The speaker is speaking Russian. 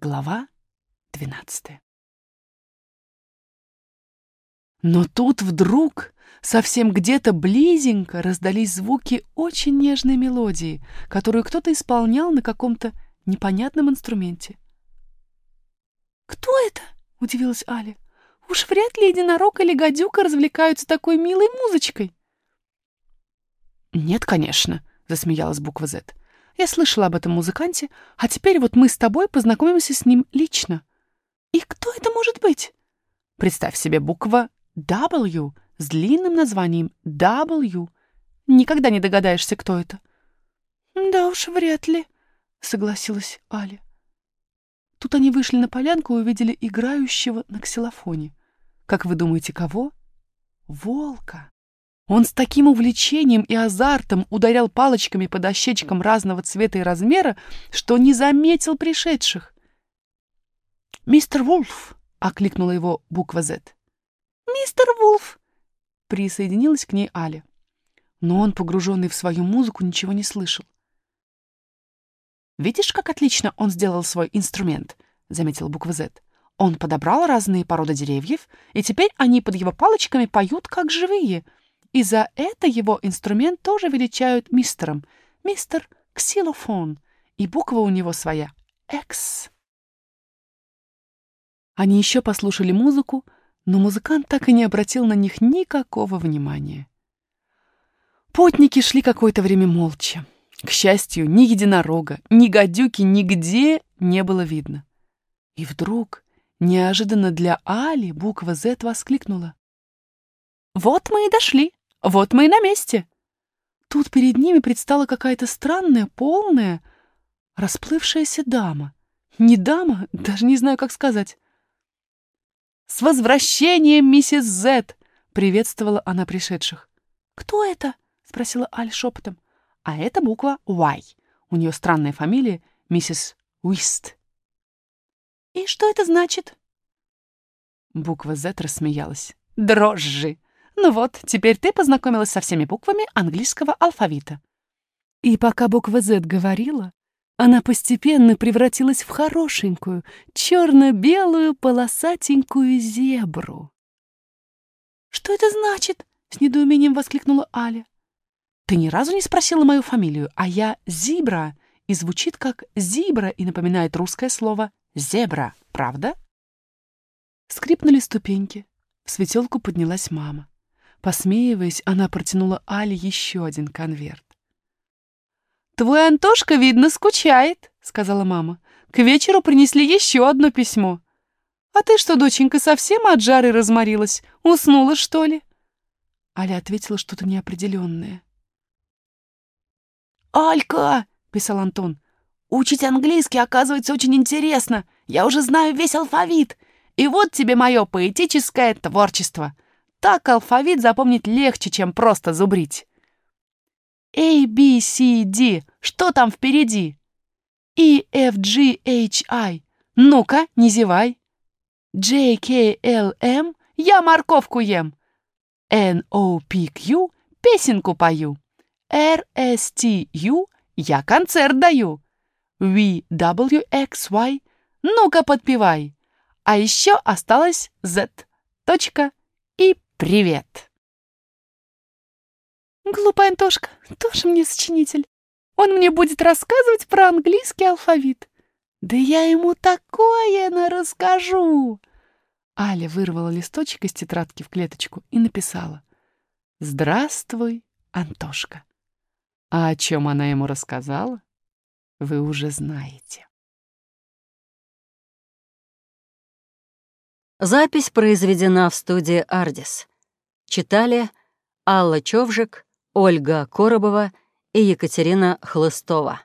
Глава 12 Но тут вдруг совсем где-то близенько раздались звуки очень нежной мелодии, которую кто-то исполнял на каком-то непонятном инструменте. «Кто это?» — удивилась Аля. «Уж вряд ли единорог или гадюка развлекаются такой милой музычкой». «Нет, конечно», — засмеялась буква «З». Я слышала об этом музыканте, а теперь вот мы с тобой познакомимся с ним лично. И кто это может быть? Представь себе буква W с длинным названием W. Никогда не догадаешься, кто это. Да уж, вряд ли, согласилась Аля. Тут они вышли на полянку и увидели играющего на ксилофоне. Как вы думаете, кого? Волка. Он с таким увлечением и азартом ударял палочками по дощечкам разного цвета и размера, что не заметил пришедших. «Мистер Вулф!» — окликнула его буква «З». «Мистер Вулф!» — присоединилась к ней Аля. Но он, погруженный в свою музыку, ничего не слышал. «Видишь, как отлично он сделал свой инструмент?» — заметила буква «З». Он подобрал разные породы деревьев, и теперь они под его палочками поют, как живые — и за это его инструмент тоже величают мистером. Мистер Ксилофон. И буква у него своя. X. Они еще послушали музыку, но музыкант так и не обратил на них никакого внимания. Путники шли какое-то время молча. К счастью, ни единорога, ни гадюки нигде не было видно. И вдруг, неожиданно для Али, буква «З» воскликнула. «Вот мы и дошли. Вот мы и на месте. Тут перед ними предстала какая-то странная, полная, расплывшаяся дама. Не дама, даже не знаю, как сказать. «С возвращением, миссис Зет!» — приветствовала она пришедших. «Кто это?» — спросила Аль шепотом. «А это буква Y. У нее странная фамилия — миссис Уист». «И что это значит?» Буква Z рассмеялась. «Дрожжи! Ну вот, теперь ты познакомилась со всеми буквами английского алфавита. И пока буква Z говорила, она постепенно превратилась в хорошенькую, черно-белую полосатенькую зебру. «Что это значит?» — с недоумением воскликнула Аля. «Ты ни разу не спросила мою фамилию, а я Зибра, и звучит как «зибра» и напоминает русское слово «зебра», правда?» Скрипнули ступеньки. В светелку поднялась мама. Посмеиваясь, она протянула Але еще один конверт. «Твой Антошка, видно, скучает», — сказала мама. «К вечеру принесли еще одно письмо. А ты что, доченька, совсем от жары разморилась? Уснула, что ли?» Аля ответила что-то неопределенное. «Алька!» — писал Антон. «Учить английский, оказывается, очень интересно. Я уже знаю весь алфавит. И вот тебе мое поэтическое творчество. Так алфавит запомнить легче, чем просто зубрить. A, B, C, D. Что там впереди? E, F, G, H, I. Ну-ка, не зевай. J, K, L, M. Я морковку ем. N, O, P, Q. Песенку пою. R, S, T, U. Я концерт даю. V, W, X, Y. Ну-ка, подпевай. А еще осталось Z. Точка «Привет!» Глупый Антошка, тоже мне сочинитель. Он мне будет рассказывать про английский алфавит. Да я ему такое на расскажу. Аля вырвала листочек из тетрадки в клеточку и написала. «Здравствуй, Антошка». А о чем она ему рассказала, вы уже знаете. Запись произведена в студии «Ардис». Читали Алла Човжик, Ольга Коробова и Екатерина Хлыстова.